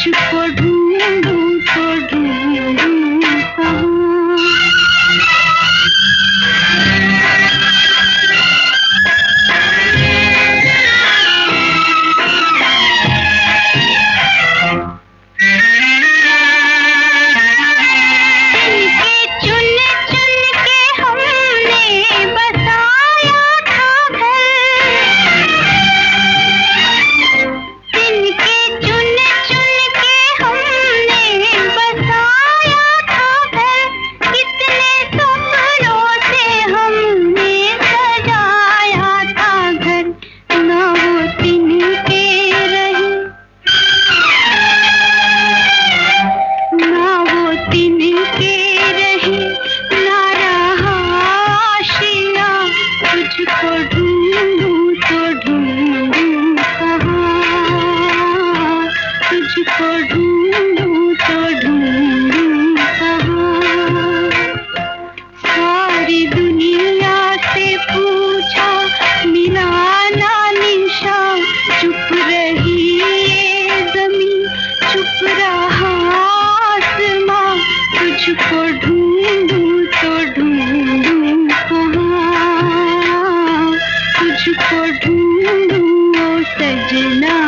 কিছু করবো तुझको ढूंढूं सजना।